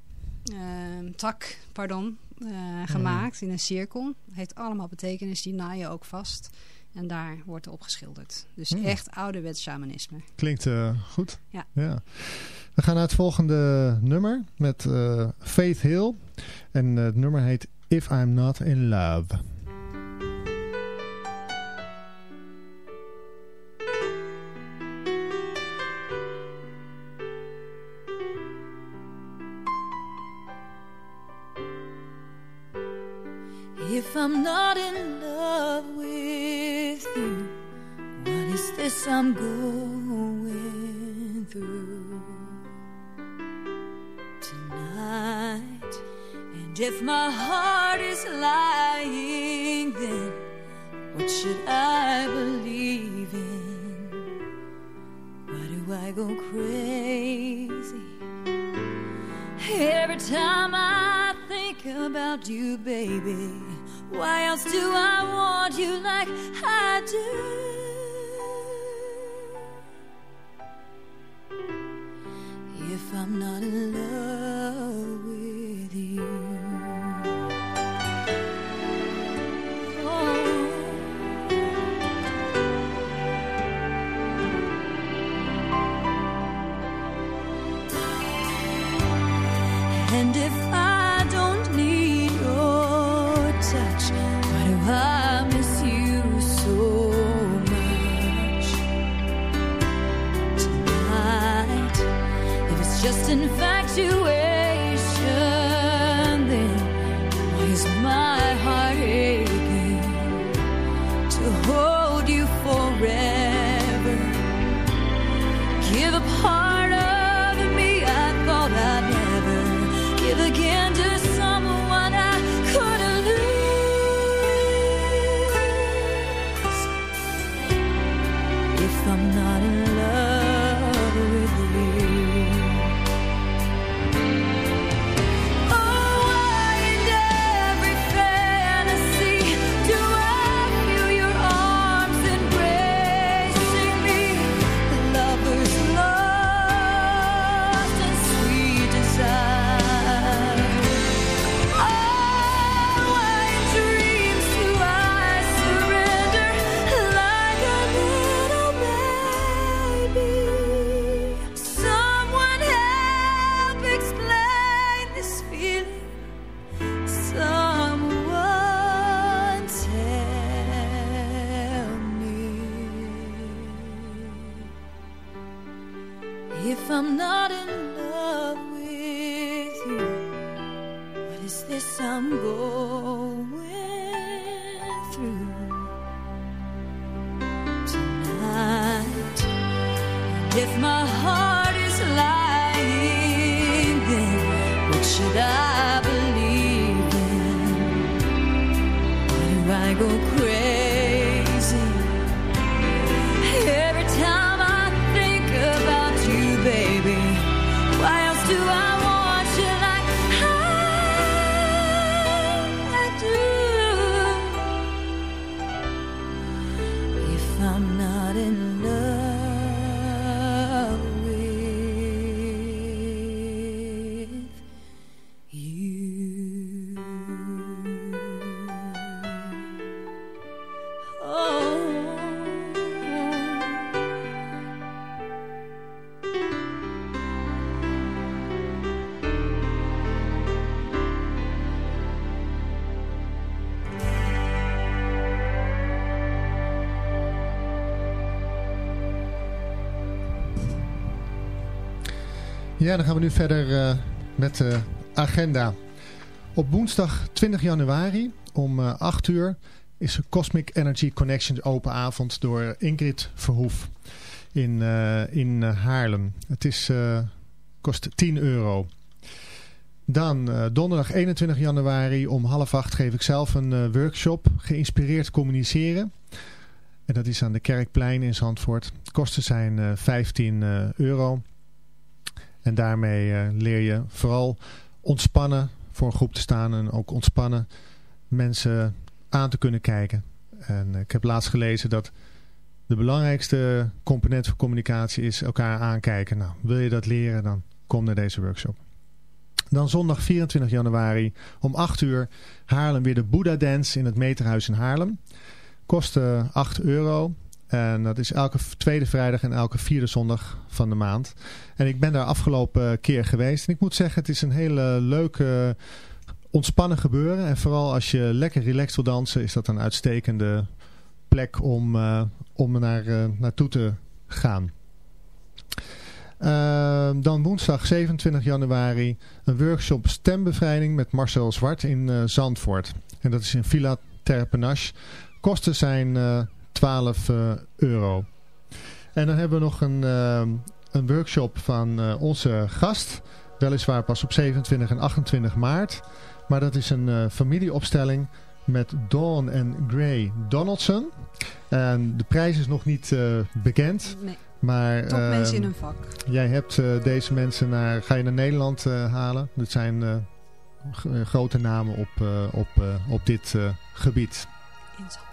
B: tak, pardon, eh, gemaakt in een cirkel. Heeft allemaal betekenis, die naai je ook vast. En daar wordt op geschilderd. Dus
D: Hmm.
B: echt ouderwets shamanisme.
D: Klinkt eh, goed.
B: Ja.
D: We gaan naar het volgende nummer met eh, Faith Hill. En het nummer heet If I'm Not In Love.
H: If I'm not in love with you, what is this I'm going through tonight? And if my heart is lying, then what should I believe in? Why do I go crazy? Every time I think about you, baby, why else do I want you like I do? If I'm not in love
D: Ja, dan gaan we nu verder eh, met de agenda. Op woensdag 20 januari om eh 8 uur is de Cosmic Energy Connections open avond door Ingrid Verhoef in, eh, in eh, Haarlem. Het is, eh, kost 10 euro. Dan eh, donderdag 21 januari om half acht geef ik zelf een eh, workshop geïnspireerd communiceren. En dat is aan de Kerkplein in Zandvoort. De kosten zijn eh, 15 eh, euro. En daarmee eh, leer je vooral ontspannen voor een groep te staan en ook ontspannen mensen aan te kunnen kijken. En eh, ik heb laatst gelezen dat de belangrijkste component van communicatie is elkaar aankijken. Nou, wil je dat leren, dan kom naar deze workshop. Dan zondag 24 januari om 8 uur Haarlem weer de Buddha Dance in het Meterhuis in Haarlem. Kost eh, 8 euro. En dat is elke tweede vrijdag en elke vierde zondag van de maand. En ik ben daar afgelopen keer geweest. En ik moet zeggen, het is een hele leuke, ontspannen gebeuren. En vooral als je lekker relaxed wil dansen, is dat een uitstekende plek om, eh, om naar, eh, naartoe te gaan. Ehm, dan woensdag 27 januari een workshop stembevrijding met Marcel Zwart in eh, Zandvoort. En dat is in Villa Terpenache. Kosten zijn eh 12 eh, euro. En dan hebben we nog een, ehm, een workshop van eh, onze gast. Weliswaar pas op 27 en 28 maart. Maar dat is een eh, familieopstelling met Dawn en Gray Donaldson. En de prijs is nog niet bekend.
B: Nee,
D: Maar
B: top mensen in
D: ehm,
B: hun vak.
D: Jij hebt deze mensen naar, ga je naar Nederland halen. Dat zijn grote namen op, op, op dit gebied.
B: In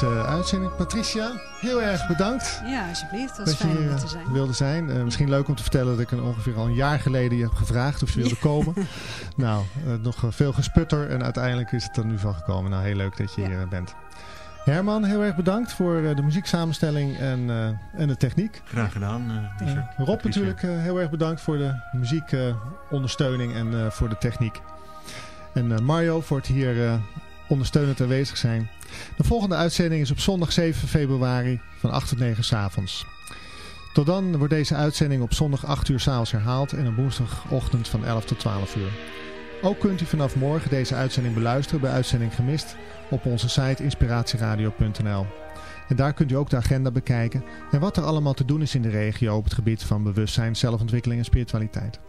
D: deze uitzending. Patricia, heel erg bedankt
B: Ja, alsjeblieft. Is
D: je
B: fijn om
D: hier
B: er
D: eh,
B: te zijn.
D: wilde zijn. Eh, misschien leuk om te vertellen dat ik een ongeveer al een jaar geleden je heb gevraagd of ze wilde komen. (laughs) nou, eh, nog veel gesputter en uiteindelijk is het er nu van gekomen. Nou, heel leuk dat je
B: Ja.
D: hier bent. Herman, heel erg bedankt voor eh, de muzieksamenstelling en, eh, en de techniek.
I: Graag gedaan.
D: Rob
I: Patricia.
D: natuurlijk eh, heel erg bedankt voor de muziekondersteuning en eh, voor de techniek. En eh, Mario voor het hier eh, ondersteunend aanwezig zijn. De volgende uitzending is op zondag 7 februari van 8 tot 9 s avonds. Tot dan wordt deze uitzending op zondag 8 uur s'avonds herhaald en op woensdagochtend van 11 tot 12 uur. Ook kunt u vanaf morgen deze uitzending beluisteren bij Uitzending Gemist op onze site inspiratieradio.nl. En daar kunt u ook de agenda bekijken en wat er allemaal te doen is in de regio op het gebied van bewustzijn, zelfontwikkeling en spiritualiteit.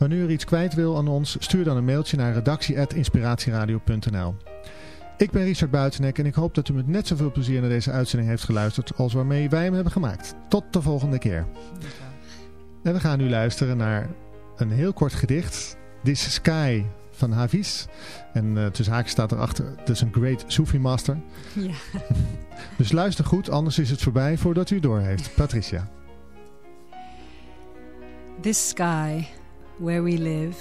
D: Wanneer u er iets kwijt wil aan ons, stuur dan een mailtje naar redactie.inspiratieradio.nl. Ik ben Richard Buitenek en ik hoop dat u met net zoveel plezier naar deze uitzending heeft geluisterd als waarmee wij hem hebben gemaakt. Tot de volgende keer. En we gaan nu luisteren naar een heel kort gedicht. This Sky van Hafiz. En eh, tussen haakjes staat erachter, het is een great Sufi master.
B: Ja. (laughs)
D: Dus luister goed, anders is het voorbij voordat u door heeft. Patricia.
B: This sky, where we live,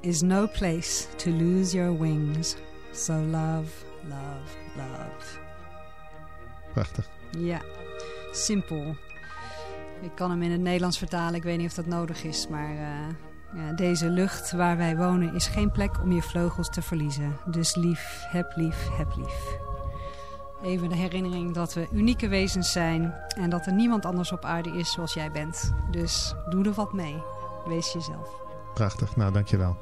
B: is no place to lose your wings. So love, love, love.
D: Prachtig.
B: Ja, simpel. Ik kan hem in het Nederlands vertalen, ik weet niet of dat nodig is, maar eh, ja, deze lucht waar wij wonen is geen plek om je vleugels te verliezen. Dus lief, heb lief, heb lief. Even de herinnering dat we unieke wezens zijn en dat er niemand anders op aarde is zoals jij bent. Dus doe er wat mee. Wees jezelf.
D: Prachtig. Nou, dankjewel.